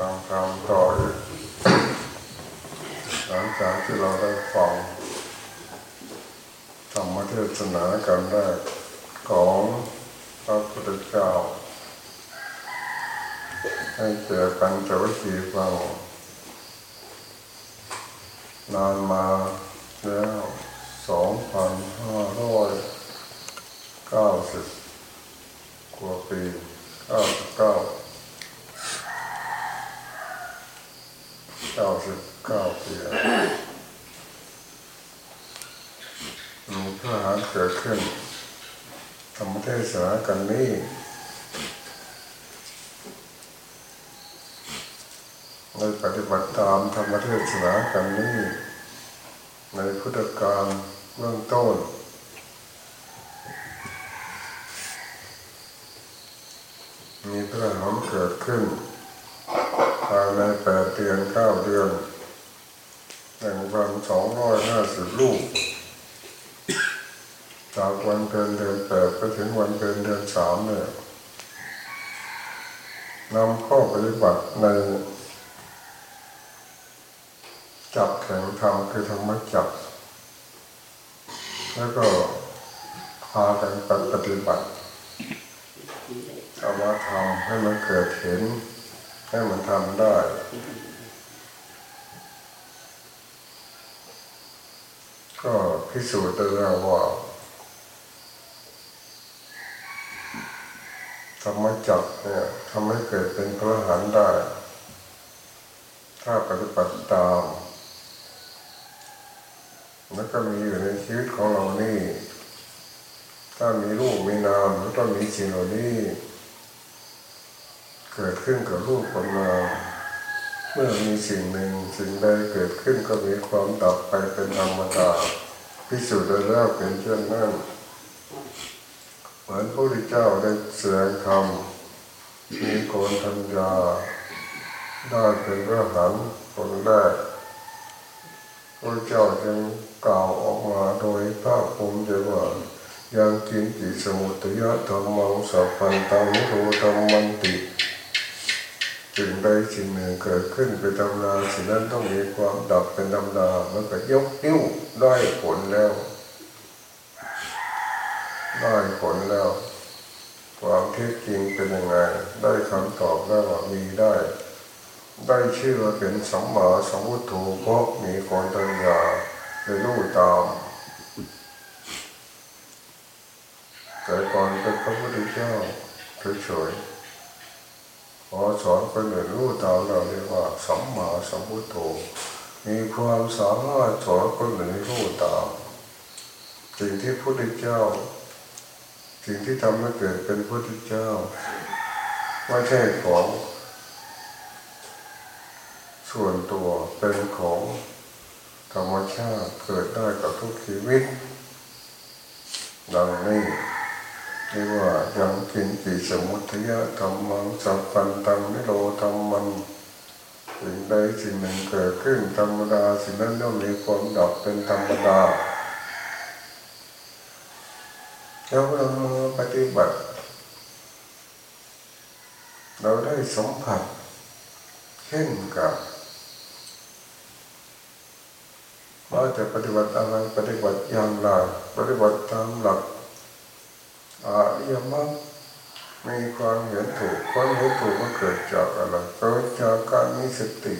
ฟังคำต่ออีกหลังจากที่เราได้ฟังธรรมเทศนากันแรกของพระพุทธเจ้าให้เจอกันจะวิธีฟังนานมาแล้วสองพันห้าร้อยเก้าสิบกว่าปีเก้าสิบเก้า เก้าสิบเก้าปีมีพระหารเกิดขึ้นธรรมเทศนากันนี้ในปฏิบัติตามธรรมเทศนากันนี้ในพุทธการเบื้องต้นมีพระหารเกิดขึ้นภายในแปดเดือน เก้าเดือนหนึ่งพันสองร้อยห้าสิบลูกจากวันเพ็ญเดือนแปดไปถึงวันเพ็ญเดือนสามเนี่ยนำข้อปฏิบัติใน จับแข่งธรรมคือธรรมจับ แล้วก็พากันปฏิบัติเอามาทำให้มันเกิดเห็นให้มันทำได้ ก็พิสูจน์ได้แล้วว่าธรรมจักเนี่ยทำให้เกิดเป็นพระหันได้ ถ้าปฏิบัติตาม แล้วก็มีอยู่ในชีวิตของเรานี่ ถ้ามีรูปมีนามแล้วก็มีสิ่งเหล่านี้ เกิดขึ้นกับรูปกับนาม เมื่อมีสิ่งหนึ่งสิ่งใดเกิดขึ้นก็มีความดับไปเป็นธรรมดาพิสูจน์ได้แล้วเป็นเช่นนั้นเหมือนพระพุทธเจ้าได้แสดงธรรมมีโกนธัญญาได้เป็นพระหันคนแรกพระเจ้าจึงกล่าวออกมาโดยภาคภูมิใจว่ายังกินจิสมุตยะธรรมังสัพพันตังโรธรรมันติ สิ่งใดสิ่งหนึ่งเกิดขึ้นเป็นธรรมดาสิ่งนั้นต้องมีความดับเป็นธรรมดามันก็ยกนิ้วได้ผลแล้ว ได้ผลแล้ว ความเท็จจริงเป็นยังไง ได้คำตอบแล้วว่ามีได้ ได้ชื่อว่าเป็นสัมมาสัมพุทโธเพราะมีคนตัญญาได้รู้ตามแต่ก่อนเป็นพระพุทธเจ้าเฉยๆ พอสอนคนอื่นรู้ตามเราเรียกว่าสัมมาสัมพุทโธมีความสามารถสอนคนอื่นให้รู้ตามสิ่งที่พระพุทธเจ้า สิ่งที่ทำให้เกิดเป็นพระพุทธเจ้าไม่ใช่ของ ส่วนตัวเป็นของธรรมชาติเกิดได้กับทุกชีวิตดังนี้ เรียกว่ายังกินจิสมุทยะธรรมังสัพพันตังนิโรธรรมันสิ่งใดสิ่งหนึ่งเกิดขึ้นธรรมดาสิ่งนั้นต้องมีความดับเป็นธรรมดาแล้วเราปฏิบัติ เราได้สัมผัสเช่นกับว่าจะปฏิบัติอะไรปฏิบัติอย่างไรปฏิบัติตามหลัก อาริยมรรคมีความเห็นถูกความเห็นถูกมันเกิดจากอะไรเกิดจากการมีสติ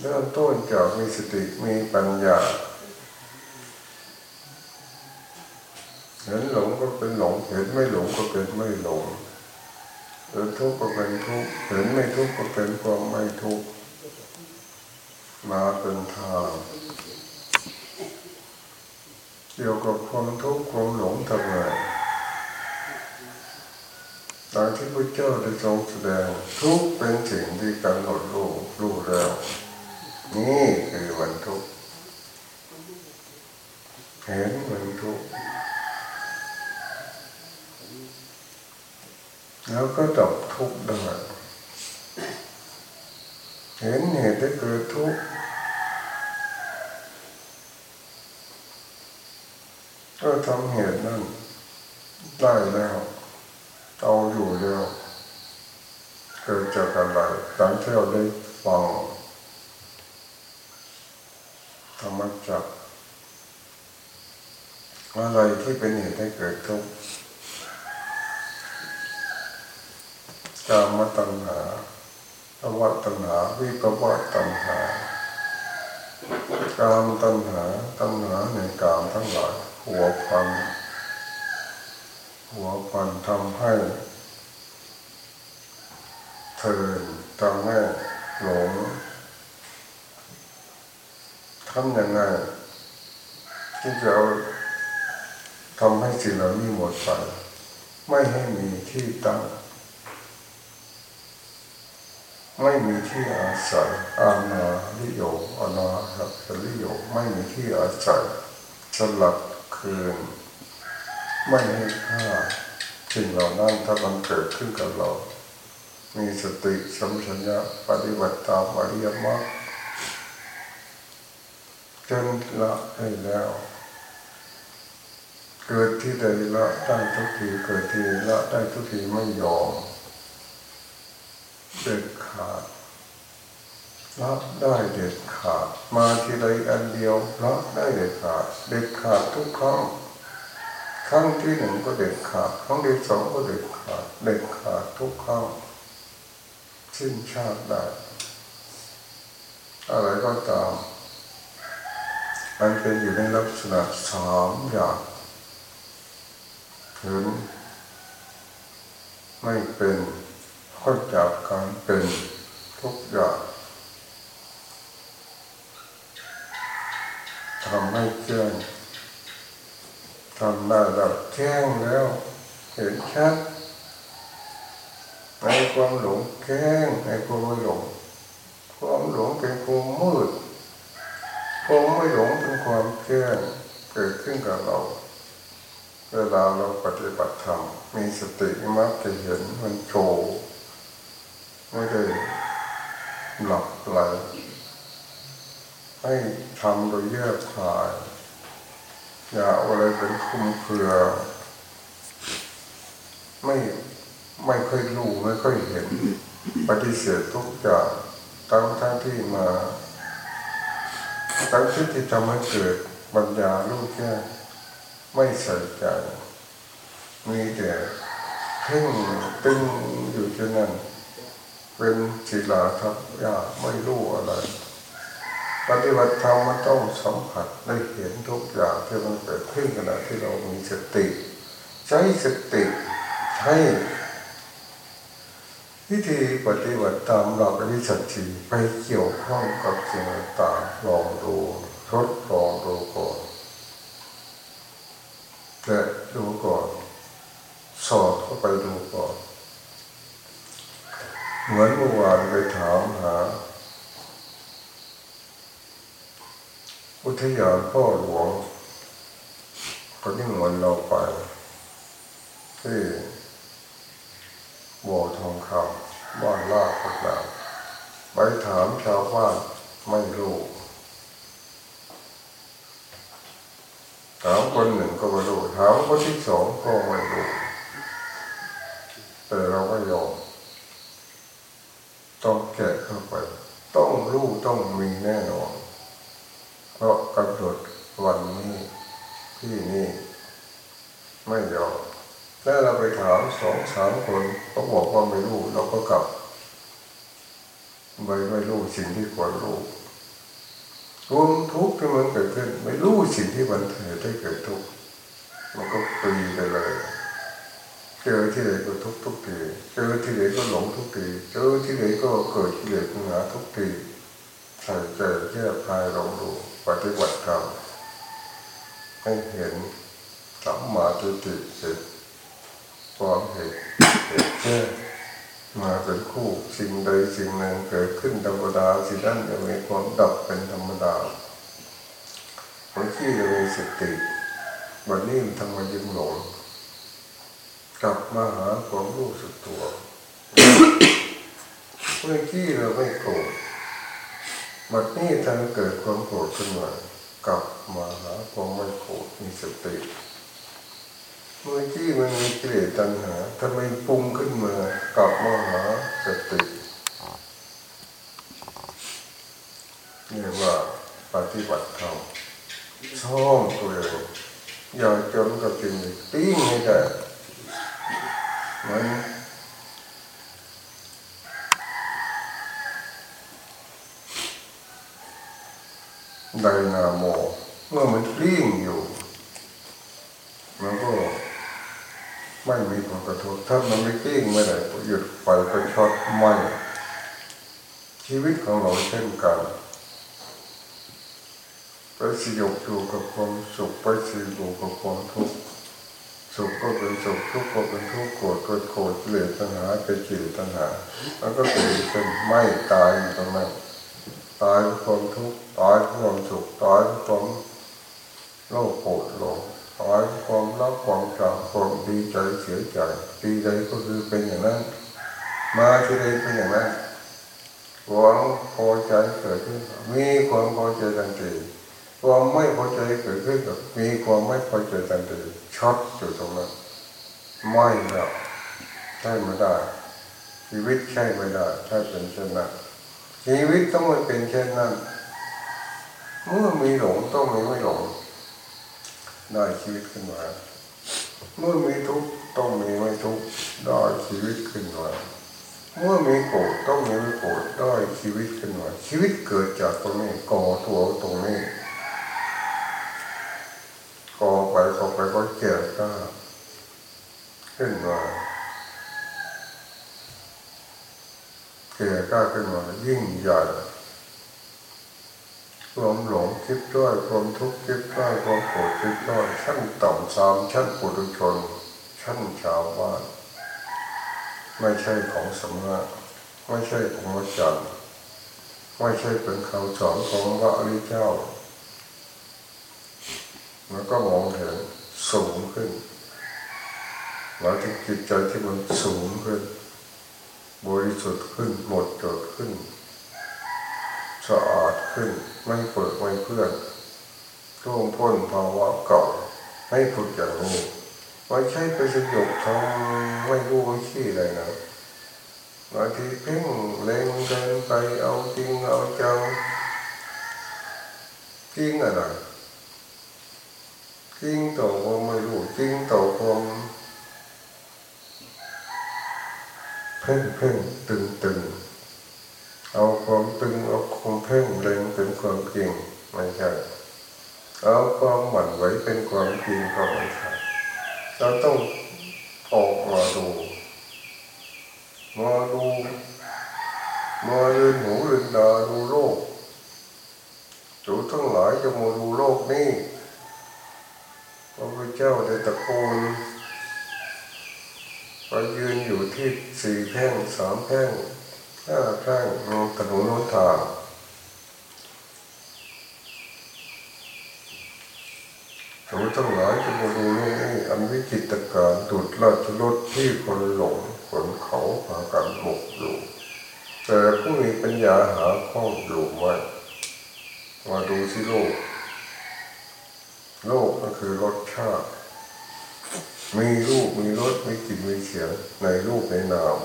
เริ่มต้นจากมีสติมีปัญญาเห็นหลงก็เป็นหลงเห็นไม่หลงก็เป็นไม่หลงเห็นทุกข์ก็เป็นทุกข์เห็นไม่ทุกข์ก็เป็นความไม่ทุกข์มาเป็นทาง กี่ยวกับความทุกข์ความหลงทำไงดังที่พระเจ้าได้ทรงแสดงทุกเป็นสิ่งที่กำหนดรู้รู้แล้ว นี่คือวันทุกเห็นมันทุกแล้วก็ดับทุกได้เห็นเหตุที่เกิดทุกข์ ก็ทำเหตุนั่นได้แล้วเอาอยู่แล้วเกิดจากอะไรหลังที่เราได้ฟังธรรมจักอะไรที่เป็นเหตุให้เกิดทุกข์กามตัณหาภาวะตัณหา วิภาวะตัณหากามตัณหาตัณหาในกามทั้งหลาย หัวพันหัวพันทำให้เทินทำให้หลงทำยังไงที่จะเอาทำให้สิ่งเหล่านี้หมดไปไม่ให้มีที่ตั้ง ไม่มีที่อาศัยอาณาลิโยอาณาหักลิโยไม่มีที่อาศัยสลัด คืน ไม่ให้ค่าสิ่งเหล่านั้นถ้ามันเกิดขึ้นกับเรา มีสติสัมปชัญญะปฏิบัติตามอริยมรรคจนละให้แล้ว เกิดที่ใดละได้ทุกทีเกิดที่ละได้ทุกทีไม่ยอมเด็ดขาด ละได้เด็ดขาด มาทีใดอันเดียวละได้เด็ดขาด เด็ดขาดทุกครั้งครั้งที่หนึ่งก็เด็ดขาดครั้งที่สองก็เด็ดขาด เด็ดขาดทุกครั้งสิ้นชาติได้อะไรก็ตาม มันเป็นอยู่ในลักษณะสามอย่างถึงไม่เป็นพ้นจากการเป็นทุกอย่าง ทำให้แจ้งทำได้แล้วแจ้งแล้ว เห็นชัดในความหลงแจ้งในความไม่หลง ความหลงเป็นความมืดความไม่หลงเป็นความแจ้งเกิดขึ้นกับเรา เวลาเราปฏิบัติธรรมมีสติมักจะเห็นมันโชว์ไม่ได้หลับไหล ให้ทำโดยแยกคาย อย่าเอาอะไรเป็นคุมเครือ ไม่ไม่ค่อยรู้ไม่ค่อยเห็น ปฏิเสธทุกอย่างตั้งทั้งที่มาตั้งที่ที่ทำให้เกิดปัญญาลูกแก่ไม่ใส่ใจมีแต่เพ่งตึงอยู่เช่นนั้นเป็นศิลาทับยาไม่รู้อะไร ปฏิบัติธรรมมันต้องสัมผัสได้เห็นทุกอย่างที่มันเกิดขึ้นขณะที่เรามีสติ ใช้สติใช้วิธีปฏิบัติตามหลักอริยสัจสีไปเกี่ยวข้องกับสิ่งต่างลองดูทดลองดูก่อนแต่ดูก่อน สอดเข้าไปดูก่อน เหมือนเมื่อวานไปถามหา อุทยานพ่อหลวงก็นิมนต์เราไปที่บ่อทองคำบ้านลาดพักน้ำไปถามชาวบ้านไม่รู้ถามคนหนึ่งก็ไม่รู้ถามคนที่สองก็ไม่รู้แต่เราก็ยอมต้องแกะเข้าไป ต้องรู้ต้องมีแน่นอน เพราะกำหนดวันนี้ที่นี่ไม่ยอมแล้วเราไปถามสองสามคนเขาบอกว่าไม่รู้เราก็กลับไม่ไม่รู้สิ่งที่ควรรู้รวมทุกข์ที่มันเกิดขึ้น ไม่รู้สิ่งที่มันเหตุให้เกิดทุกข์มันก็ปีไปเลยเจอที่ไหนก็ทุกทุกทีเจอที่ไหนก็หลงทุกทีเจอที่ไหนก็เกิดที่ไหนปัญหาทุกทีใส่ใจแยกคายลองดู ฏิบัติธรรมให้เห็นสัมมาทิฏฐิเห็นความเห็นเห็นแค่มาเป็นคู่สิ่งใดสิ่งหนึ่งเกิดขึ้นธรรมดาสิ่งนั้นจะมีความดับเป็นธรรมดาคนที่จะมีสติวันนี้มันทำมายิ้มหลงกลับมาหาความรู้สึกตัวเมื่อกี้เราไม่โกรธ บัดนี้ถ้าเกิดความโกรธขึ้นมากลับมาหาความไม่โกรธมีสติเมื่อกี้มันมีกิเลสตัณหาถ้าไม่ปรุงขึ้นมากลับมาหาสติเรียกว่าปฏิบัติธรรมช่องตัวเองอย่าจนกับจริงติ้งให้ได้มือน ไดนาโม เมื่อมันกลิ้งอยู่ มันก็ไม่มีผลกระทบถ้ามันไม่กลิ้งไม่ได้ก็หยุดไฟไปช็อตไหมชีวิตของเราเช่นกันไปสยบอยู่กับความสุขไปสยบอยู่กับความทุกข์สุขก็เป็นสุขทุกข์ก็เป็นทุกข์โกรธก็โกรธเกลียดตัณหาเป็นกิเลสตัณหา แล้วก็เป็นเป็นไม่ตายอยู่ตรงนั้น ตายความทุกข์ตายความสุขตายความโลภโกรธหลงตายความรักความชังความดีใจเสียใจดีใจก็คือเป็นอย่างนั้น มาที่ใดเป็นอย่างนั้นความพอใจเกิดขึ้น มีความพอใจทันทีความไม่พอใจเกิดขึ้นกับมีความไม่พอใจทันทีช็อตอยู่ตรงนั้นไม่แล้วใช่ไม่ได้ ชีวิตใช่ไม่ได้ ถ้าเป็นเช่นนั้น ชีวิตต้องไม่เป็นเช่นนั้น เมื่อมีหลงต้องมีไม่หลง ได้ชีวิตขึ้นมา เมื่อมีทุกข์ต้องมีไม่ทุกข์ได้ชีวิตขึ้นมา เมื่อมีโกรธต้องมีไม่โกรธได้ชีวิตขึ้นมา ชีวิตเกิดจากตรงนี้ก่อตัวตรงนี้ก่อไปก่อไปก็เกิดก็ขึ้นมา เกิดก็ขึ้นมายิ่งใหญ่ความหลงคิดด้วยความทุกข์คิดด้วยความโกรธคิดด้วยชั้นต่ำสามชั้นปุถุชน ชั้นชาวบ้านไม่ใช่ของสำนักไม่ใช่ของพรจันทร์ไม่ใช่เป็นคำสอนของพระอริยเจ้ามันก็มองเห็นสูงขึ้นหมายถึงจิตใจที่มันสูงขึ้น บริสุทธิ์ขึ้นหมดจดขึ้นสะอาดขึ้นไม่เปิดไม่เพื่อนร่วงพ้นภาวะเก่าให้ฝึกอย่างนี้ไม่ใช่ไปสยบทำไม่รู้ไม่ขี้เลยนะบางทีเพ่งเล็งเดินไปเอาจริงเอาจังจริงอะไรจริงต่อความไม่รู้จริงต่อความ เพ่งเพ่งตึงตึงเอาความตึงเอาความเพ่งเล็งเป็นความจริงไม่ใช่เอาความหวั่นไหวเป็นความจริงก็ไม่ใช่เราต้องออกมาดูมาดูมาเรียนหูเรียนตาดูโลกจูทั้งหลายจะมาดูโลกนี้พระพุทธเจ้าได้ตะโกน ไปยืนอยู่ที่สี่แพ่งสามแพ่งห้าแพ่งถนนโนทางจูทั้งหลายจะมาดูนี้อันวิจิตรการดุดราชรถที่คนหลงขนเขาพากันหมกอยู่แต่ผู้มีปัญญาหาข้องอยู่ไว้มาดูสิโลก โลกก็คือรสชาติ มีรูปมีรสมีกลิ่นมีเสียงในรูปในนาม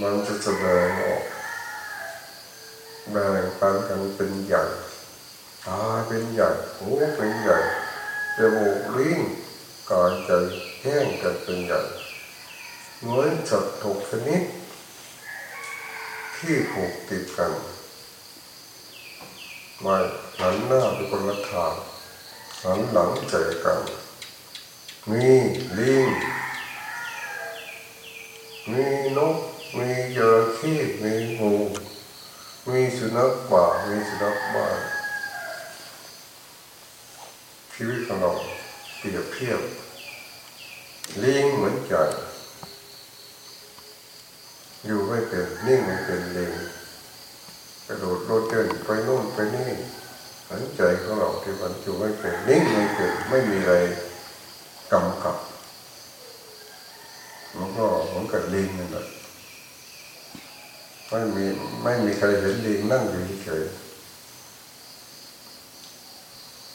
มันจะแสดงออกแบ่งปันกันเป็นใหญ่ตาเป็นใหญ่หูเป็นใหญ่จมูกลิ้นกายใจแห้งกันเป็นใหญ่เหมือนสัตว์ทุกชนิด ที่ผูกติดกันไม่หันหน้าไปคนละทางหันหลังใจกัน มีลิงมีนก มีจระเข้มีงูมีสุนัขป่ามีสุนัขบ้านชีวิตของเราเปรียบเทียบลิงเหมือนกันอยู่ไม่เป็นนิ่งไม่เป็นเลงกระโดดโลดเต้นไปโน่นไปนี่หันใจของเราที่มันอยู่ไม่เป็นนิ่งไม่เป็นไม่มีอะไร กำกับ มันก็เหมือนกับลิงนั่นแหละไม่มีไม่มีใครเห็นลิงนั่งอยู่เฉย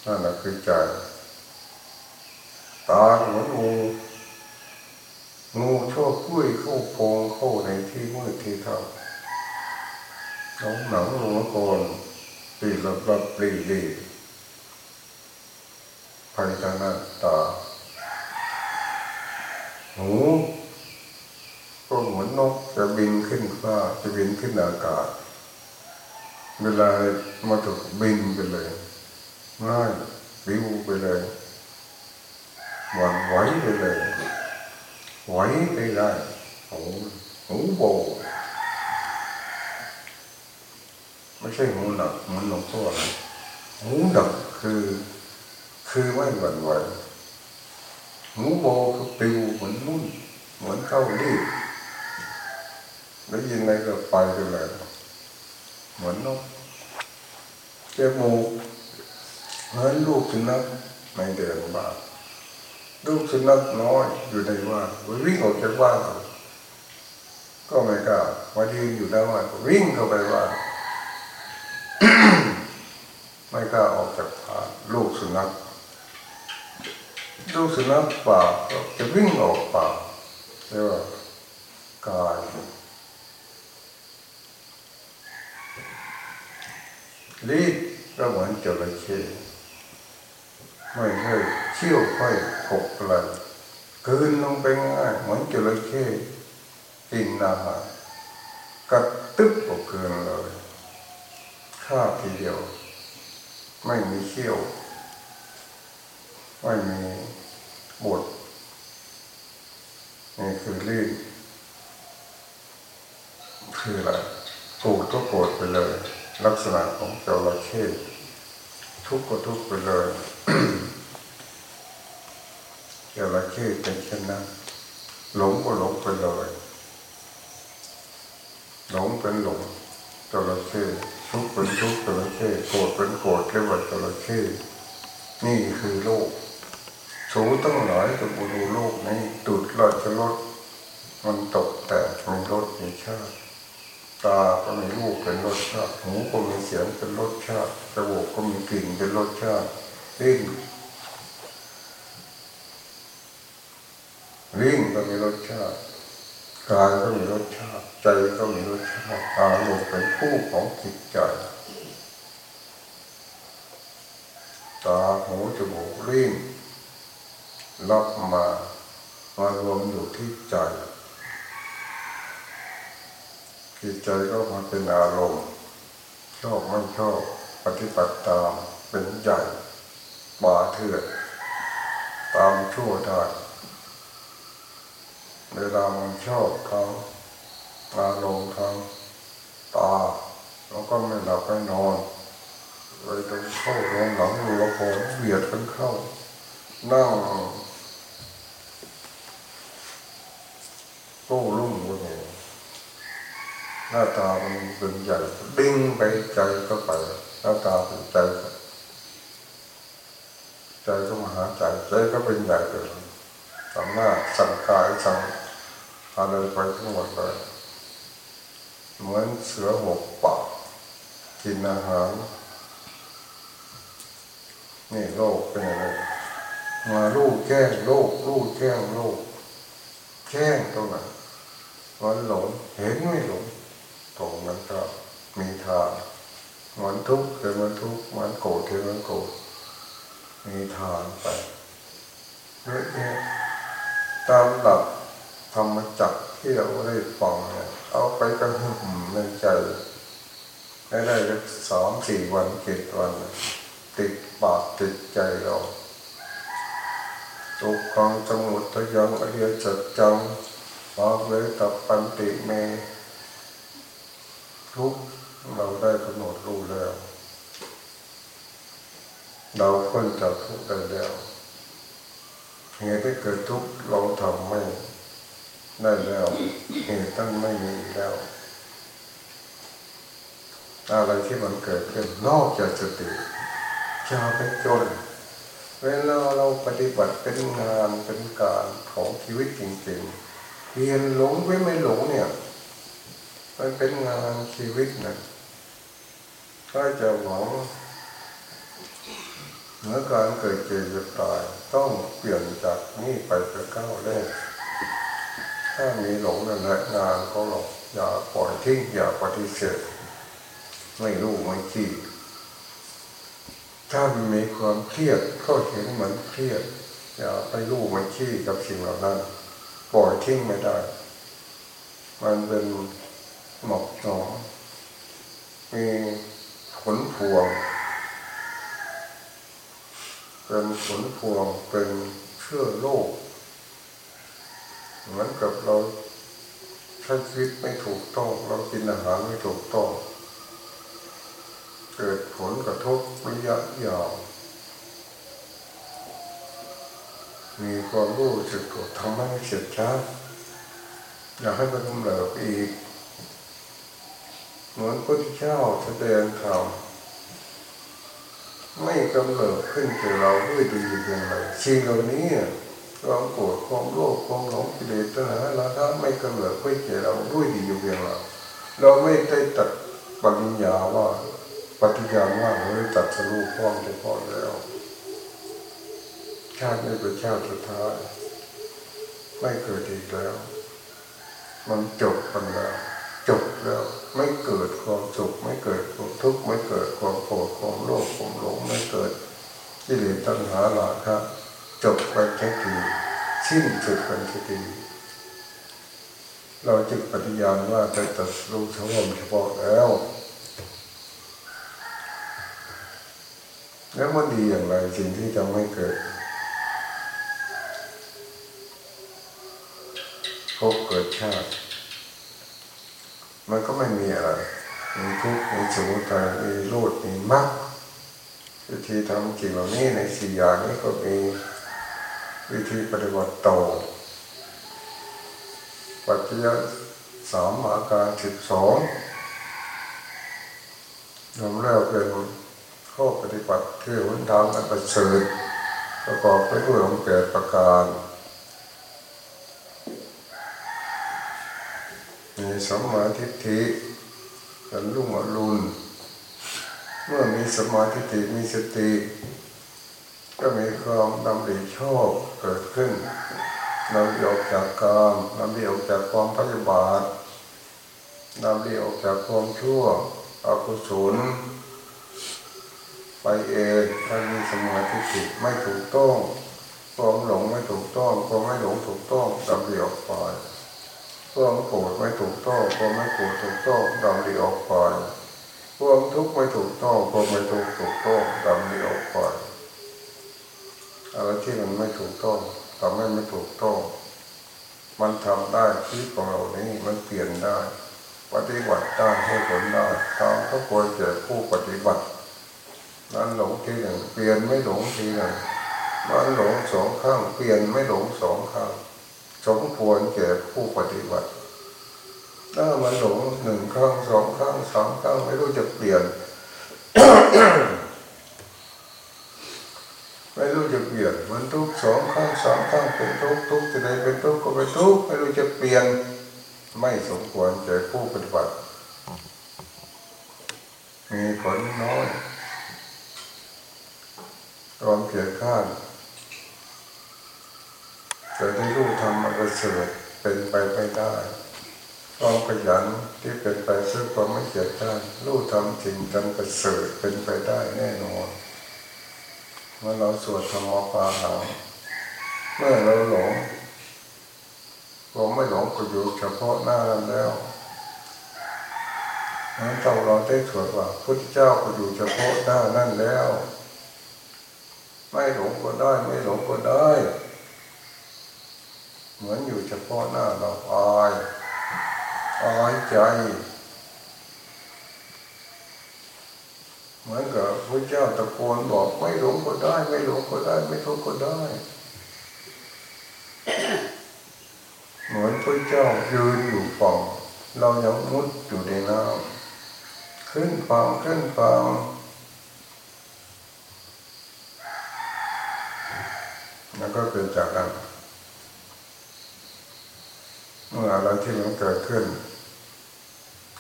นั่นแหละคือใจตาเหมือนงูงูชอบกุ้ยเข้าโพงเข้าในที่มืดที่ทำน้องหนังหัวโกนปีลับลับรีรีภัยทางหน้าตา หูก็เหมือนนกจะบินขึ้นฟ้าจะบินขึ้นอากาศ เวลามาถูกบินไปเลยง่ายบิวไปเลยหวั่นไหวไปเลยไหวไปได้หูหูโบไม่ใช่หูหนักเหมือนหลวงพ่อนะหูหนักคือ คือไม่หวั่นไหว หูโบคือปิวเหมือนนุ่นเหมือนเข้ารีบได้ยินอะไรก็ไปไปเลยเหมือนนกจมูเหมือนลูกสุนัขไม่เดินบ้านลูกสุนัขน้อยอยู่ในบ้านวิ่งออกจากบ้านก็ไม่กล้ามายืนอยู่หน้าบ้านวิ่งเข้าไปบ้านไม่กล้าออกจากบ้านลูกสุนัข ลูกสุนัขป่าก็จะวิ่งออกป่าเรียกว่ากายลีดก็เหมือนจระเข้ไม่ใช่เชี่ยวค่อยขบไหลคืนลงไปง่ายเหมือนจระเข้กินอาหารกระตึกก็คืนเลยฆ่าทีเดียว ไม่มีเชี่ยว ไม่มี บทนี่คือลีดคืออะไรโกรธก็โกรธไปเลย ลักษณะของจระเข้ทุกข์ก็ทุกข์ไปเลยจระเข้เป็นเช่นนั้นหลงก็หลงไปเลยหลงเป็นหลงจระเข้ทุกข์เป็นทุกข์จระเข้โกรธเป็นโกรธเรียกว่าจระเข้นี่คือโลก สูงตั้งหลายจะบูดูโลกนี้ตุดราชรถมันตกแต่มีรถมีชาติตาก็มีรูปเป็นรสชาติหูก็มีเสียงเป็นรสชาติจมูกก็มีกลิ่นเป็นรสชาติลิ้นลิ้นก็มีรสชาติกายก็มีรสชาติ ใจก็มีรสชาติอารมณ์เป็นผู้ของจิตใจตาหูจมูกลิ้น รับมามารวมอยู่ที่ใจจิตใจก็มาเป็นอารมณ์ชอบไม่ชอบปฏิบัติตามเป็นใหญ่บาเถื่อนตามชั่วได้เวลามันชอบเขาอารมณ์เขาตาแล้วก็ไม่หลับไม่นอนเลยต้องเข้าโรงหลังดูละครเบียดกันเข้านั่ง โต้รุ่งวันนี้หน้าตามันเป็นใหญ่ดิ้งไปใจก็ไปหน้าตาเป็นใจใจก็มาหาใจใจก็เป็นใหญ่เลยสำหน้าสั่งกายสั่งอะไรไปทั้งหมดเลยเหมือนเสือหกปากกินอาหารนี่โลกเป็นยังไงมาลูกแก้งโลกลูกแก้งโลกแก้งตรงไหน มันหลงเห็นไม่หลงตรงนั้นก็มีทางมันทุกข์คือมันทุกข์มันโกรธคือมันโกรธมีทางไปเรื่ยตามหลักธรรมจักที่เราได้ฟังเนี่ยเอาไปกระหึ่มในใจได้ได้สองสี่วันเจ็ดวัน ติดปากติดใจเราตุกขังสมุทยังอริยจัจจัง มาเวตับปันติเม ทุกเราได้กำหนดรู้แล้ว เราพ้นจากทุกข์ได้แล้วเหตุที่เกิดทุกข์เราทำไม่ได้แล้วเหตุตั้งไม่มีแล้วอะไรที่มันเกิดขึ้นนอกจากสติชาเป็นจน เวลาเราปฏิบัติเป็นงานเป็นการของชีวิตจริงๆ เรียนหลงไว้ไม่หลงเนี่ย มันเป็นงานชีวิตนะถ้าจะหวังเมื่อการเกิดเจ็บจะตาย ต้องเปลี่ยนจากนี่ไปเป็นก้าวแรกถ้ามีหลงนั่นแหละงานของเราอย่าปล่อยทิ้งอย่าปฏิเสธไม่รู้ไม่ขี้ถ้ามันมีความเครียดก็เห็นเหมือนเครียดอย่าไปรู้ไม่ขี้กับสิ่งเหล่านั้น ปล่อยทิ้งไม่ได้ มันเป็นหมอกหนองมีผลพวง เป็นผลพวงเป็นเชื้อโรคเหมือนกับเราใช้ชีวิตไม่ถูกต้อง เรากินอาหารไม่ถูกต้อง เกิดผลกระทบระยะยาว มีความรู้สึกตัวทำให้เสียช้าอยากให้มันกำเริบอีก เหมือนพระพุทธเจ้าแสดงธรรมไม่กำเริบขึ้นแก่เราด้วยดีเพียงไรสิ่งเหล่านี้ความโกรธความโลภความหลงกิเลสตัณหาราคะไม่กำเริบขึ้นแก่เราด้วยดีอยู่เพียงเรเราไม่ได้ตัดปริญญาว่าปฏิญาณว่าเราได้ตัดสรุปพร้อมเฉพาะแล้ว ชาตินี้เป็นชาติสุดท้ายไม่เกิดอีกแล้ว มันจบกันแล้วจบแล้ว ไม่เกิดความสุขไม่เกิดความทุกข์ไม่เกิดความโกรธความโลภความหลงไม่เกิดกิเลสตัณหาราคะจบไปแค่ทีสิ้นสุดกันแค่ทีเราจึงปฏิญาณว่าจะตัดรู้เฉพาะเฉพาะแล้ว แล้วมันดีอย่างไรสิ่งที่จะไม่เกิด พบเกิดชาติ มันก็ไม่มีอะไรมีทุกข์มีสมุทัยมีโลดมีมรรควิธีทำจริงเหล่านี้ในสี่อย่างนี้ก็มีวิธีปฏิบัติต่อปัจจัยสามอาการสิบสองรวมแล้วเป็นข้อปฏิบัติที่หนทางอันประเสริฐประกอบไปด้วยองค์แปดประการ มีสัมมาทิฏฐิเป็นรุ่งอรุณเมื่อมีสมาธิฏฐิมีสติ ก็มีความดำริชอบเกิดขึ้นนำเรียออกจากกามนำเรียออกจากความพยาบาทนำเรียออกจากความชั่วอกุศลไปเองถ้ามีสมาธิฏฐิไม่ถูกต้องความหลงไม่ถูกต้องความไม่หลงถูกต้องดำริออกไป ความโกรธไม่ถูกต้องความไม่โกรธถูกต้องดำริออกไปความทุกข์ไม่ถูกต้องความไม่ทุกข์ถูกต้องดำริออกไปอะไรที่มันไม่ถูกต้องทำให้ไม่ถูกต้อง มันทำได้ชีวิตของเรานี้มันเปลี่ยนได้ปฏิบัติได้ให้ผลได้ตามก็ควรแก่ผู้ปฏิบัติ นั้นหลงทีหนึ่งเปลี่ยนไม่หลงทีหนึ่งมันหลงสองข้างเปลี่ยนไม่หลงสองข้าง สมควรแก่ผู้ปฏิบัติ ถ้ามันหลงหนึ่งข้งสองข้งสามข้งไม่รู้จะเปลี่ยน ไม่รู้จะเปลี่ยนมันทุกสองข้งสามข้งเป็นทุกทุกจะไหนเป็นทุกก็เป็นทุกไม่รู้จะเปลี่ยน ไม่สมควรแก่ผู้ปฏิบัติ มีผลน้อยความเกลียดข้าน แต่ได้รู้ทำมันประเสริฐเป็นไปไม่ได้ความขยันที่เป็นไปซึ่งความไม่เกียดข้านรู้ทำจริงจังประเสริฐเป็นไปได้แน่นอนเมื่อเราสวดธรรมปาหังเมื่อเราหลงเราไม่หลงก็อยู่เฉพาะหน้านั้นแล้วนั้นต้องเราได้สวดว่าพุทธเจ้าก็อยู่เฉพาะหน้านั่นแล้ว ไม่หลงก็ได้ไม่หลงก็ได้ เหมือนอยู่เฉพาะหน้าเราอายอายใจ เหมือนกับพระเจ้าตะโกนบอกไม่หลงก็ได้ ไม่หลงก็ได้ ไม่ทุกข์ก็ได้ เหมือนพระเจ้ายืนอยู่ฝั่งเรายังมุดอยู่ในน้ำขึ้นฝั่งขึ้นฝั่งแล้วก็เป็นจากนั้น เมื่ออะไรที่มันเกิดขึ้น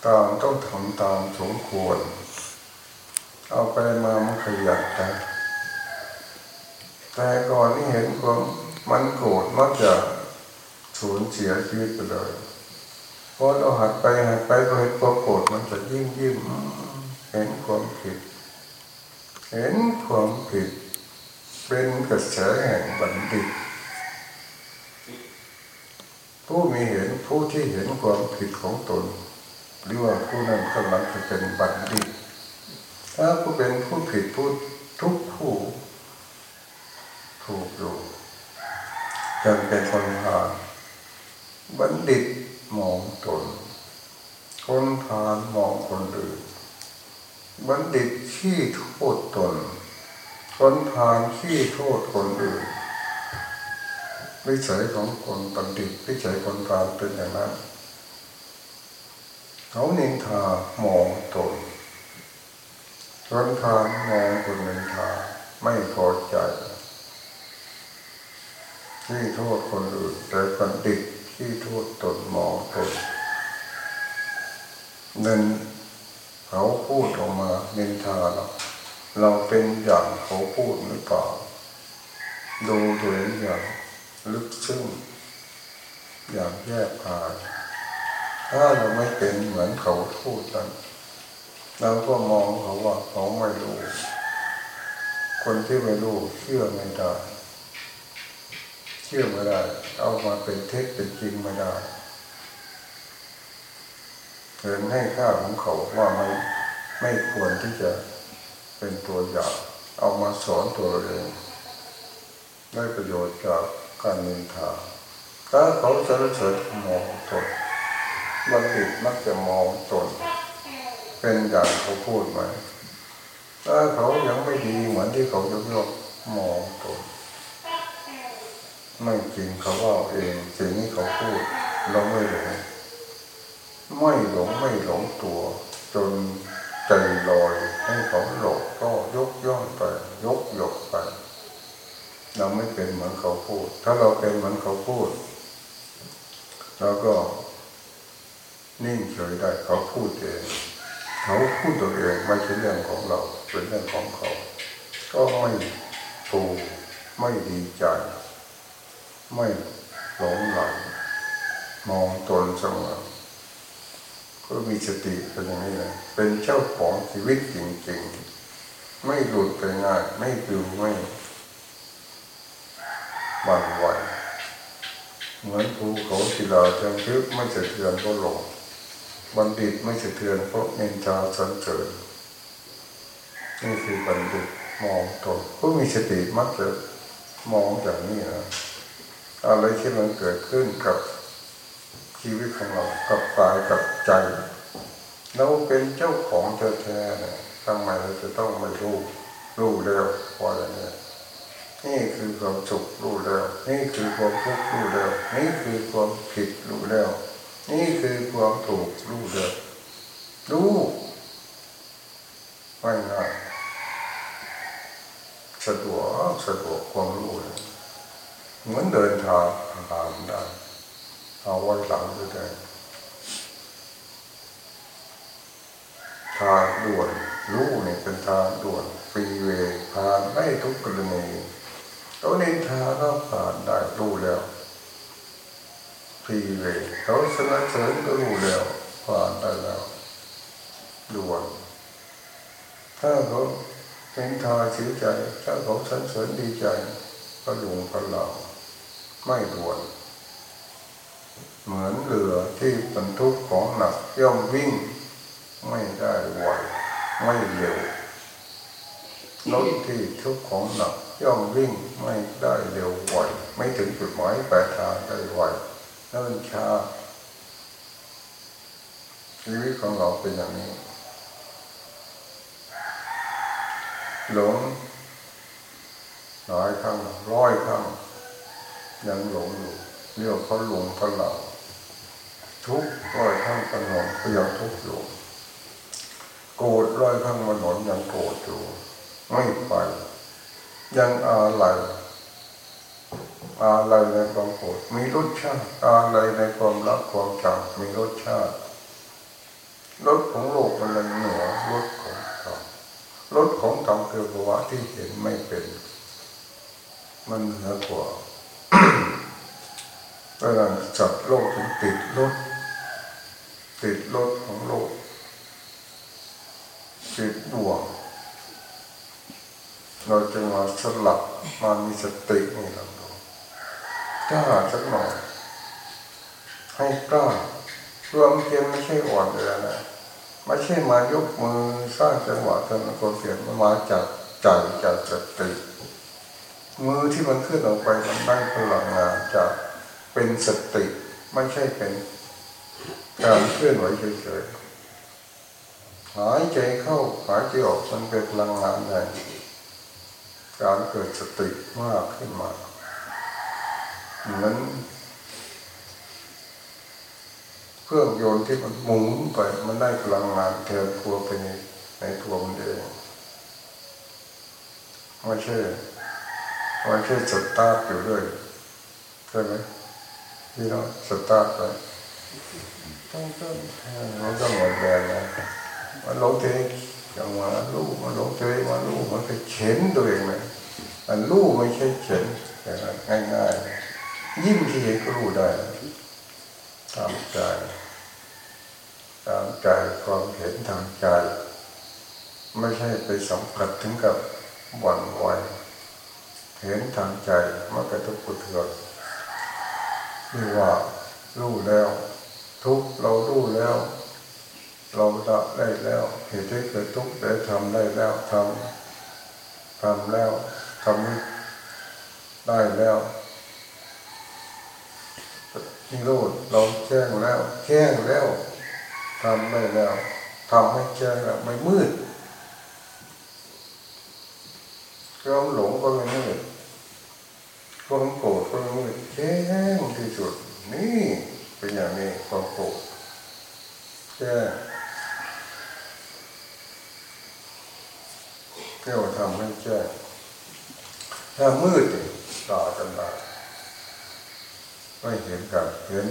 ตามต้องทำตามสมควร เอาไปมามันขยันนะแต่ก่อนนี่เห็นความมันโกรธมักจะสูญเสียชีวิตไปเลยพอเราหัดไปหัดไปก็เห็นความโกรธมันจะยิ่งยิ่งเห็นความผิด เห็นความผิด เป็นกระแสแห่งบัณฑิต ผู้มีเห็นผู้ที่เห็นความผิดของตนหรือว่าผู้นั้นกำลังจะเป็นบัณฑิตถ้าผู้เป็นผู้ผิดผู้ทุกผู้ถูกอยู่ยังเป็นคนพาลบัณฑิตมองตน คนพาลมองคนอื่น บัณฑิตขี้โทษตน คนพาลขี้โทษคนอื่น วิสัยของคนบัณฑิตวิสัยคนพาลเป็นอย่างนั้นเขาเนินทามองตนคนพาลมองคนเนินทาไม่พอใจที่โทษคนอื่นแต่บัณฑิตที่โทษตนมองตนนั่นเขาพูดออกมาเนินทาเราเราเป็นอย่างเขาพูดหรือเปล่าดูตัวเองอย่าง ลึกซึ้งอย่างแยกภาย ถ้าเราไม่เป็นเหมือนเขาพูดนั้นเราก็มองเขาว่าเขาไม่รู้ คนที่ไม่รู้เชื่อไม่ได้เชื่อไม่ได้ เอามาเป็นเท็จเป็นจริงไม่ได้เห็นให้ค่าของเขาว่าไม่ไม่ควรที่จะเป็นตัวอย่างเอามาสอนตัวเองได้ประโยชน์จาก การนินทาถ้าเขาจะเสริญมองตนบัณฑิตมักจะมองตนเป็นอย่างเขาพูดไหมถ้าเขายังไม่ดีเหมือนที่เขายกยกมองตนไม่จริงเขาว่าเองสิ่งที่เขาพูดเราไม่หลงไม่หลงไม่หลงตัว จนใจลอยให้เขาหลงก็ยกย่องไป ยกหยกไป เราไม่เป็นเหมือนเขาพูด ถ้าเราเป็นเหมือนเขาพูดเราก็นิ่งเฉยได้เขาพูดเองเขาพูดตัวเองไม่ใช่เรื่องของเราเป็นเรื่องของเขา ก็ไม่ตูไม่ดีใจ ไม่หลงไหลมองตนเสมอก็มีสติเป็นอย่างนี้เลยเป็นเจ้าของชีวิตจริงๆ ไม่หลุดไปง่ายไม่ปิวไม่ บันไหวเหมือนภูเขาศิลาเทิงทึกไม่สะเทือนก็หลงบัณฑิตไม่สะเทือนเพราะเนินจาสันเสริญนี่คือบัณฑิตมองตนผู้มีสติมักจะมองอย่างนี้นะอะไรที่มันเกิดขึ้นกับชีวิตของเรากับกายกับใจเราเป็นเจ้าของแท้ๆนะทำไมเราจะต้องไม่รู้รู้แล้วพออย่างนี้ นี่คือความสุขรู้แล้ว นี่คือความทุกข์รู้แล้ว นี่คือความผิดรู้แล้ว นี่คือความถูกรู้แล้วรู้ไม่ง่ายสะดวกสะดวกความรู้เหมือนเดินทางผ่านได้เอาไว้หลังก็ได้ทางด่วนรู้เนี่ยเป็นทางด่วนฟรีเวย์ผ่านได้ทุกกรณี ตัวนินทาก็ผ่านได้รู้แล้วฟรีเวย์เขาสนับสนุนก็รู้แล้วผ่านได้แล้วด่วนถ้าเขาเป็นทาเสียใจ ถ้าเขาสรรเสริญดีใจ ก็ลุงก็เหล่าไม่ด่วน เหมือนเรือที่บรรทุกของหนักย่อมวิ่ง ไม่ได้ไวไม่เร็วรถที่ทุกของหนัก ย่อมวิ่งไม่ได้เร็วไหวไม่ถึงจุดหมายปลายทางได้ไวนั่นชาชีวิตของเราเป็นอย่างนี้ หลงหลายครั้งร้อยครั้งยังหลงอยู่เรียกเขาหลงเขาเหล่าทุกร้อยครั้งถนนก็ยังทุกอยู่โกรธร้อยครั้งถนหนยังโกรธอยู่ไม่ไป ยังอะไรอะไรในความโกรธมีรสชาติอะไรในความรักความจำมีรสชาติรสของโลกมันเหนือรสของธรรมรสของธรรมคือภาวะที่เห็นไม่เป็น มันเหนือกว่าเวลาจับโลกถึงติดรถติดรถของโลกติดบ่วง เราจะมาสลับมามีสตินี่เราดูกล้าสักหน่อย ให้กล้ารวมเพียงไม่ใช่อ่อนเลยนะไม่ใช่มายกมือสร้างจังหวะทำโกเสียนมาจากใจจากสติมือที่มันเคลื่อนออกไปมันได้พลังงานจากเป็นสติไม่ใช่เป็นการเคลื่อนไหวเฉยๆหายใจเข้าหายใจออกมันเป็นพลังงานใหญ่ การเกิดสติมากขึ้นมาเหมือนเครื่องโยนที่มันหมุนไปมันได้พลังงานเทินตัวไปในในตัวมันเองไม่ใช่ไม่ใช่สตาร์ทอยู่ด้วยใช่ไหมพี่น้องสตาร์ทไปต้องต้องมันก็หมดแรงนะมันลงเทจังหวะลูกมันลงเทมาลูกมันก็เข็นตัวเองเลย มันลูกไม่ใช่เข็นอย่างนั้นง่ายๆยิ้มที่เห็นก็รู้ได้ตามใจตามใจความเห็นทางใจ ไม่ใช่ไปสัมผัสถึงกับหวั่นไหวเห็นทางใจมันกระตุกกระเทือนนี่ว่ารู้แล้ว ทุกเรารู้แล้ว เราละได้แล้ว เหตุที่เกิดทุกข์ได้ทำได้แล้วทำทำแล้ว ทำได้แล้วนี่รู้เราแจ้งแล้วแจ้งแล้วทำได้แล้วทำให้แจ้งแล้วไม่มืดความหลงก็ไม่มืดความโกรธก็ไม่มืดแจ้งที่สุด นี่เป็นอย่างนี้ความโกรธแจ้งเที่ยวทำให้แจ้ง ถ้ามืดต่อกันได้ไม่เห็นกันเห็น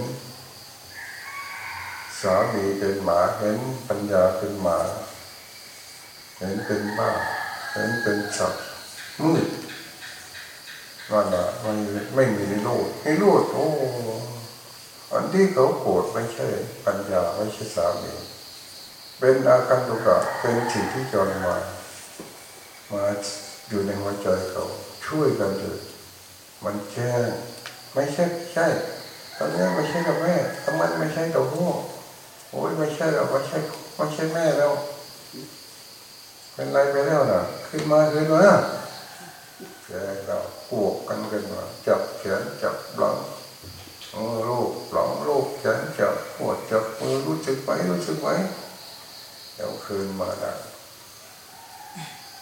สามีเป็นหมาเห็นปัญญาเป็นหมา เห็นเป็นบ้าเห็นเป็นสัตว์มืดนั่นแหละมันไม่มีในโลกในโลกโอ้อันที่เขาโกรธไม่ใช่ ปัญญาไม่ใช่สามี เป็นอาการตุกะเป็นสิ่งที่จรมามาอยู่ในหัวใจเขา ช่วยกันเถอะมันแจ้งไม่ใช่ใช่ตอนนี้ไม่ใช่กับแม่ทำไมไม่ใช่กับพ่อโอ้ยไม่ใช่หรอกไม่ใช่ไม่ใช่แม่แล้ว เป็นไรไปแล้วนะขึ้นมาขึ้นมาแกเราปวกกันกันมาจับแขนจับหลังโอ้ลูกหลังลูกแขนจับปวดจับมือรู้สึกไหมรู้สึกไหมเดี๋ยวคืนมาได้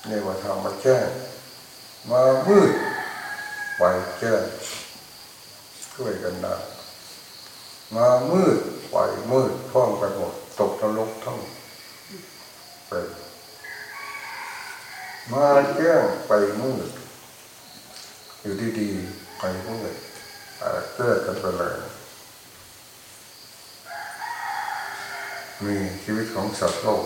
นี่ว่าทำมาแจ้ง มามืดไปแจ้ช่วยกันได้มามืดไปมืดพ้องไปหมดตกนรกทั้งเป็นมาแจ้งไปมืด อยู่ดีๆไปมืดเกิดกันไปเลยมีชีวิตของสัตว์โลก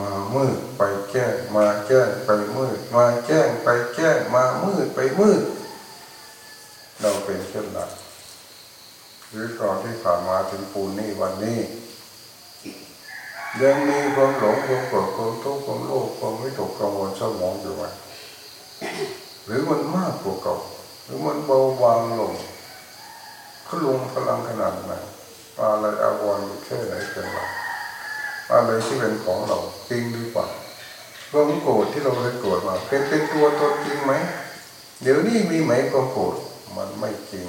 มามืดไปแจ้งมาแจ้งไปมืดมาแจ้งไปแจ้งมามืดไปมืด เราเป็นเช่นนั้นหรือก่อนที่ผ่านมาถึงปูนนี่วันนี้ ยังมีความหลงความโกรธความทุกข์ความโลภความไม่ตกกังวลเศร้าหมองอยู่ไหมหรือมันมากกว่าเก่าหรือมันเบาบางลงเขาลงพลังขนาดไหนอะไรอาวรณ์แค่ไหนเป็นเรา อะไรที่เป็นของเราจริงหรือเปล่าความโกรธที่เราเคยโกรธมา เป็นเป็นตัวตนจริงไหมเดี๋ยวนี้มีไหมความโกรธมันไม่จริง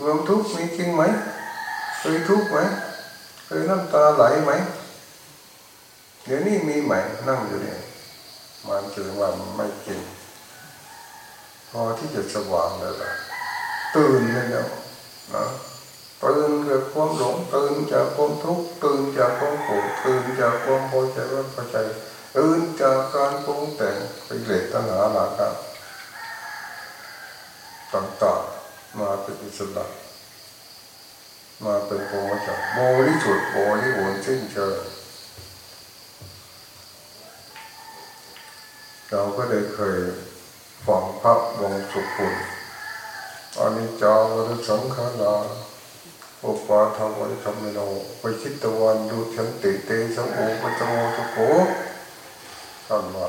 ความทุกข์มีจริงไหมเคยทุกข์ไหมเคยน้ำตาไหลไหมเดี๋ยวนี้มีไหมนั่งอยู่เนี่ยมันถือว่ามันไม่จริงพอที่จะสว่างเลยล่ะตื่นเลยแล้วนะ ตื่นจากความหลงตื่นจากความทุกข์ตื่นจากความโกรธตื่นจากความพอใจว่าพอใจตื่นจากการปรุงแต่งไปเหล็กตัณหาหลาครับต่างๆมาเป็นอิสระมาเป็นโพมจักโบริสุทธิ์บริบูรณ์สิ้นเชิงเราก็ได้เคยฟังพระวงสุขุนอานิจจาวัฏสังขารา อุปาทวัฏธรรมโนไปชิดตะวันดูฉันติเตสังโอปัจโมทุโกท่านว่า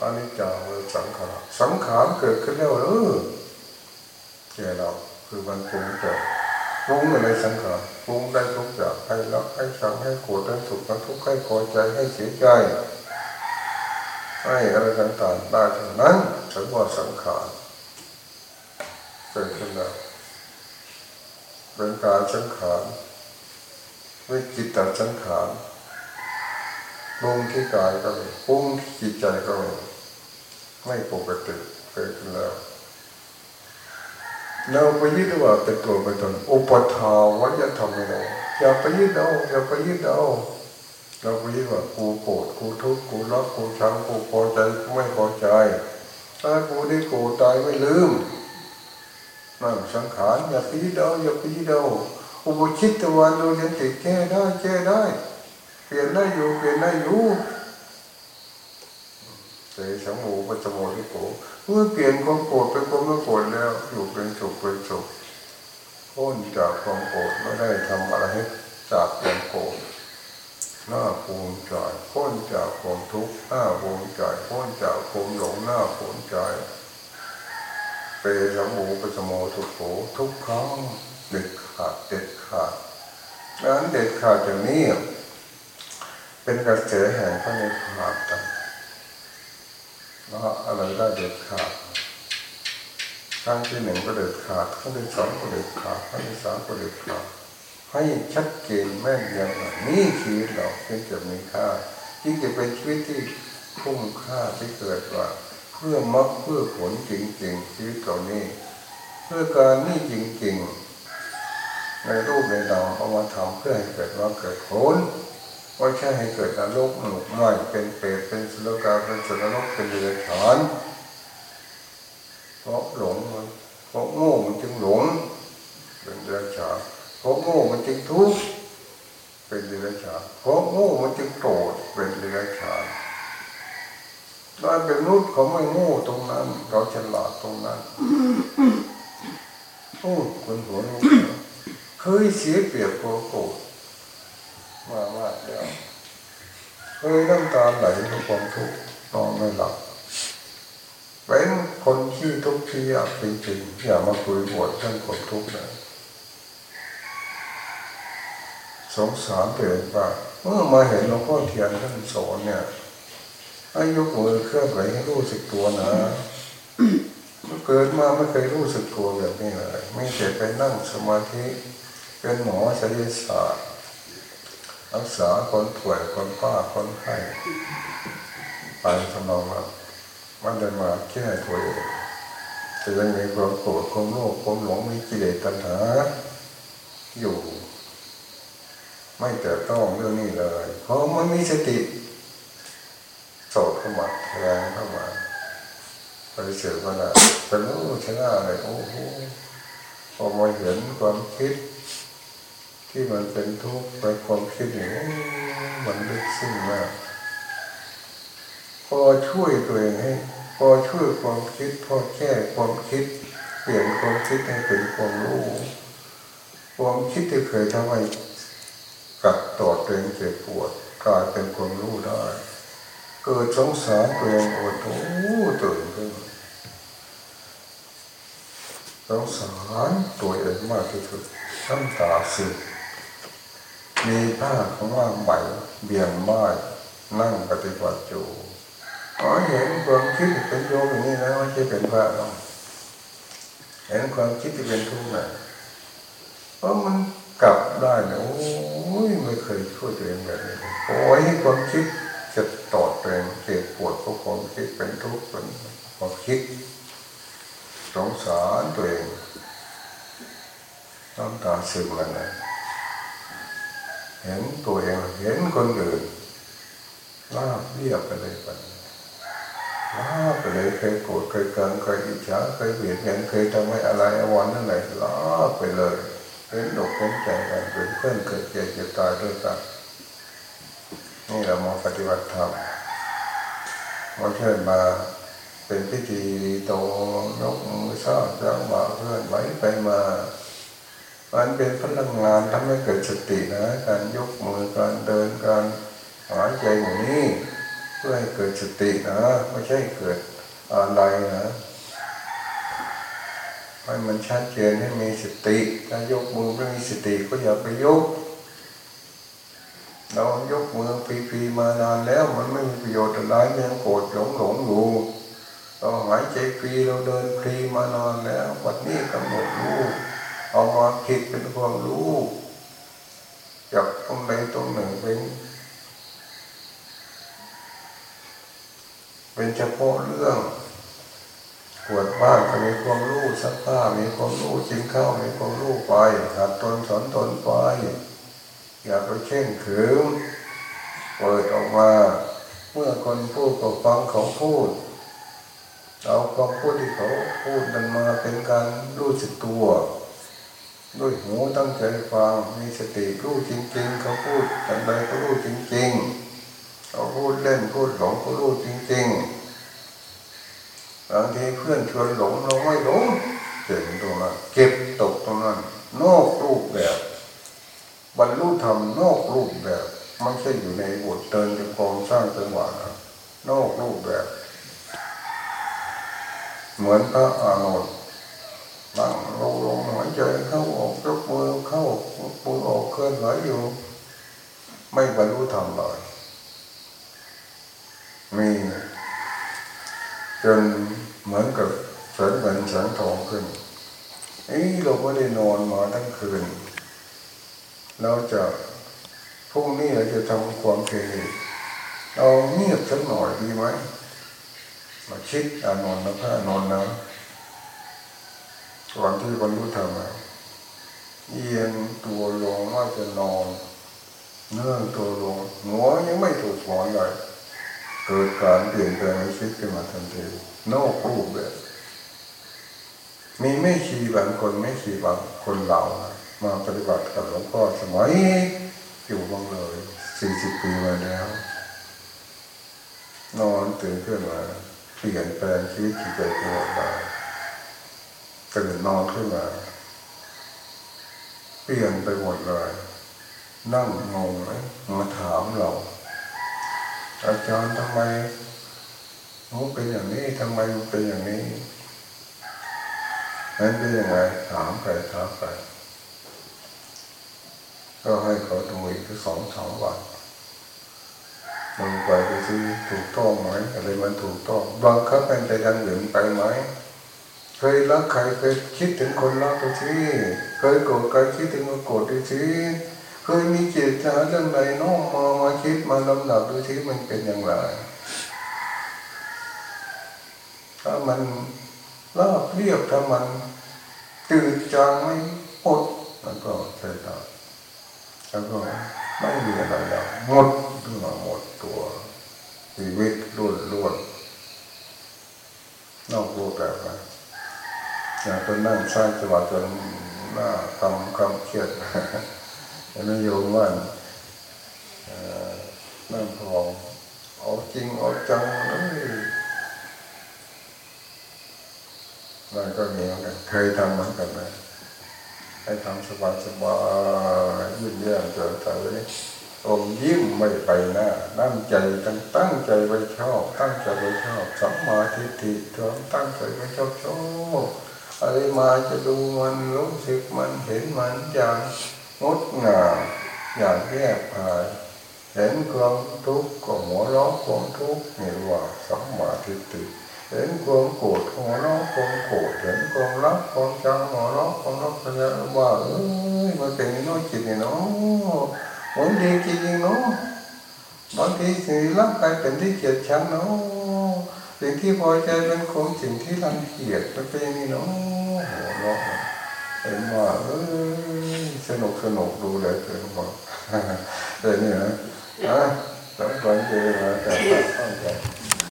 อานิจจาวสังขารสังขารเกิดขึ้นแล้วเออแก่เราคือมันปรุงแต่ปรุงอะไรสังขารปรุงได้ทุกอย่างให้รักให้ชังให้โกรธให้สุขให้ทุกข์ให้พอใจให้เสียใจให้อะไรต่างๆได้ทั้งนั้นถือว่าสังขารเกิดขึ้นแล้ว เป็นการสังขารวิจิตตสังขารปรุงที่กายก็มีปรุงที่จิตใจก็มีไม่ปกติเกิดขึ้นแล้ว เราไปยึดว่าเป็นตัวเป็นตนอุปทาวัยธรรมเราอย่าไปยึดเอาอย่าไปยึดเอาเราไปยึดว่ากูโกรธกูทุกข์กูรักกูชังกูพอใจกูไม่พอใจถ้ากูได้โกรธตายไม่ลืม นั่นสังขารอย่าไปยึดาอย่าไปยึดาอุปชิตตวันเราเรียนติแก้ได้แก้ได้ เปลี่ยนได้อยู่เปลี่ยนได้อยู่เสสังโมปัจโมที่โกเมื่อเปลี่ยนความโกรธเป็นความไม่โกรธแล้วอยู่เป็นสุขเป็นสุขพ้นจากความโกรธไม่ได้ทำอะไรให้จากความโกรธหน้าภูมิใจพ้นจากความทุกข์หน้าภูมิใจพ้นจากความหลงหน้าภูมิใจ เปรสมูปสโมทุกโขทุกครั้งเด็ดขาดเด็ดขาดดังนั้นเด็ดขาดอย่างนี้ เป็นกระแสแห่งพระนิพพานกันแล้วอะไรได้เด็ดขาดครั้งที่หนึ่งก็เด็ดขาดครั้งที่สองก็เด็ดขาดครั้งที่สามก็เด็ดขาดให้ชัดเจนแม่นยำนี่ชีวิตเราเป็นจะมีค่าที่จะเป็นชีวิตที่คุ้มค่าที่เกิดว่า เพื่อมรรคเพื่อผลจริงๆชีวิตเหล่านี้ เพื่อการนี่จริงๆ ในรูปในนามเอามาทำเพื่อให้เกิดว่าเกิดผลไม่ใช่ให้เกิดนรกหนุกน้อยเป็นเปรตเป็นสุรกาเป็นสุรนกเป็นเดรัจฉานเพราะหลงมันเพราะโง่มันจึงหลง เป็นเดรัจฉานเพราะโง่มันจึงทุกข์เป็นเรืองฉานเพราะโง่มันจึงโกรธเป็นเรืองฉาน เราเป็นมนุษย์เขาไม่โง่ตรงนั้นเราฉลาดตรงนั้นโอ้คนหัวโง่เคยเสียเปรียบโกโกรธมามากแล้วเคยน้ำตาไหลเพราะความทุกข์นอนไม่หลับเป็นคนที่ทุกข์ที่ยากจริงๆอย่ามาคุยบวชเรื่องความทุกข์นะสงสารตัวเองว่าเมื่อมาเห็นหลวงพ่อเทียนท่านสอนเนี่ย ให้ยกมือเคลื่อนไหวให้รู้สึกตัวนะเกิดมาไม่เคยรู้สึกตัวแบบนี้เลยไม่เคยไปนั่งสมาธิ เป็นหมอศัลยศาสตร์รักษาคนป่วยคนป้าคนไข้ไปทำนองนั้นมันเดินมาแก้ตัวเองแต่ยังมีความโกรธความโลภความหลงมีกิเลสตัณหา อยู่ ไม่แต่ต้องเรื่องนี้เลย เพราะมันมีสติ โสดเข้ามาแทงเข้ามาไปเสือมาละเป็นรู้ชนะอะไรโอ้โหพอมาเห็นความคิด ที่มันเป็นทุกข์ไปความคิดอย่างนี้มันลึกซึ้งมากพอช่วยตัวเองให้พอช่วยความคิดพอแก้ความคิด เปลี่ยนความคิดให้เป็นความรู้ความคิดที่เคยทำให้กัดต่อตัวเองเจ็บปวดกลายเป็นความรู้ได้ เกิดสงสารตัวเองโอ้โหตื่นขึ้นสงสารตัวเองมากที่สุดน้ำตาซึมมีผ้าของว่าใหม่เบี่ยงไม้นั่งปฏิบัติอยู่อ๋อเห็นความคิดเป็นโยมอย่างนี้นะไม่ใช่เป็นพระหรอกเห็นความคิดที่เป็นทุกข์นะเพราะมันกลับได้นะโอ้ยไม่เคยช่วยตัวเองแบบนี้โอ้ยความคิด จะตอดตัวเองเจ็บปวดเพราะความคิดเป็นทุกข์เป็นความคิดสงสารตัวเองน้ำตาซึมมันนะเห็นตัวเองเห็นคนอื่นลาบเรียบไปเลยไปลาบไปเลยเคยโกรธเคยเกินเคยอิจฉาเคยเบียดเบียนเคยทำให้อะไรอวันนั่นไหนลาบไปเลยเป็นดอกเป็นใจกันเป็นเพื่อนเกิดเจ็บเจ็บตายด้วยกัน นี่เรามาปฏิบัติธรรมไม่ใช่มาเป็นพิธีโตยกมือสร้างจังหวะเพื่อนไหวไปมา มันเป็นพลังงานทำให้เกิดสตินะ การยกมือการเดินการหายใจอย่างนี้เพื่อให้เกิดสตินะไม่ใช่เกิดอะไรนะให้มันชัดเจนให้มีสติถ้ายกมือไม่มีสติก็อย่าไปยก เรายกมือฟรีๆมานานแล้วมันไม่มีประโยชน์อะไรยังโกรธหลงหลงอยู่เราหายใจฟรีเราเดินฟรีมานานแล้ว วันนี้กำหนดรู้เอามาคิดเป็นความรู้จับตรงใดตรงหนึ่งเป็น เป็นเฉพาะเรื่องปวดบ้านก็มีความรู้ซักผ้ามีความรู้กินข้าวมีความรู้ไปหัดตนสอนตนไป อย่าไปเช่นขืนเปิดออกมาเมื่อคนพูดก็ฟังเขาพูดเอาความพูดที่เขาพูดนั้นมาเป็นการรู้สึกตัว ด้วยหูตั้งใจฟังมีสติรู้จริง ๆ เขาพูดอะไรก็รู้จริง ๆ เขาพูดเล่นพูดหลงก็รู้จริงๆบางทีเพื่อนชวนหลงเราไม่หลงเก่งตรงนั้นเก็บตกตรงนั้นนอกรูปแบบ บรรลุธรรมนอกรูปแบบไม่ใช่อยู่ในบทเดินจงกรมสร้างจังหวะนะนอกรูปแบบ เหมือนพระอานนท์นั่งลงลงหายใจเข้าออกยกมือเข้ายกมือออกเคลื่อนไหวอยู่ ไม่บรรลุธรรมเลยมีจนเหมือนกับแสงเงินแสงทองขึ้นเอ้ยเราไม่ได้นอนมาทั้งคืน เราจะพรุ่งนี้เราจะทำความเพียรเราเงียบสักหน่อยดีไหมมาคิดอานนนะพระอนนนะก่อนที่บรรลุธรรมเอียงตัวลงว่าจะนอนเนื่องตัวลงหัวยังไม่ถูกหมอนเลยเกิดการเปลี่ยนแปลงในชีวิตขึ้นมาทันทีนอกรูปแบบมีไม่ชีบางคนไม่ชีบางคนเหล่านะ มาปฏิบัติกับหลวงพ่อสมัยอยู่บางเลยสี่สิบปีมาแล้ว นอนตื่นขึ้นมาเปลี่ยนแปลงชีวิตจิตใจตัวเราตื่นนอนขึ้นมาเปลี่ยนไปหมดเลย นั่งงงไหมมาถามเรา อาจารย์ทำไมมันเป็นอย่างนี้ทำไมมันเป็นอย่างนี้นั้นเป็นยังไงถามใครถามใคร ก็ให้เขาดูอีกสองสามวันลงไปดูซิถูกต้องไหมอะไรมันถูกต้องบังคับเป็นไปทางอื่นไปไหมเคยรักใครเคยคิดถึงคนรักดูซิเคยโกรธใครคิดถึงคนโกรธดูซิเคยมีจิตนาเรื่องใดน้องมามาคิดมาลำดับดูซิมันเป็นอย่างไรถ้ามันราบเรียบถ้ามันจืดจางไม่อด แล้วก็ไม่มีอะไรแล้วหมดตัวหมดตัวชีวิตล้วนล้วนนอกรูปแบบนะอยากไปนั่งสร้างจังหวะจนหน้าคำคำเครียดยังไม่โยมว่านั่งพอเอาจริงเอาจังเลยนั่นก็มีเหมือนกันเคยทำเหมือนกันนะ ให้ทำสบายสบายยิ้มแย้มเจอใสอมยิ้มไม่ไปหน้าตั้งใจกันตั้งใจไว้ชอบตั้งใจไว้ชอบสัมมาทิฏฐิทวตั้งใจไว้ชอบชอบอะไรมาจะดูมันรู้สึกมันเห็นมันอย่างงดงามอย่างแยกภายเห็นความทุกข์ก็หัวเราะความทุกข์นี่ว่าสัมมาทิฏฐิ เห็นความโกรธหัวเราะความโกรธเห็นความรักความจังหัวเราะความรักปัญญาว่าเอ้ยมันเป็นน้อยจิตเนาะมันดีจริงเนาะบางทีสิ่งที่รักกลายเป็นที่เกลียดชังเนาะสิ่งที่พอใจเป็นของสิ่งที่รังเกียจมันเป็นนี้เนาะหัวเราะเห็นว่าเอ้ยสนุกสนุกดูเลยเกินบอกแต่เนี่ยนะอะสำคัญเจอมาแต่ตั้งใจ